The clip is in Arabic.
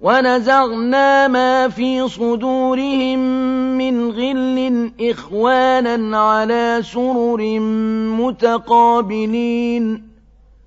وَنَزَعْنَا مَا فِي صُدُورِهِم مِّنْ غِلٍّ إِخْوَانًا عَلَىٰ سُرُرٍ مُّتَقَابِلِينَ.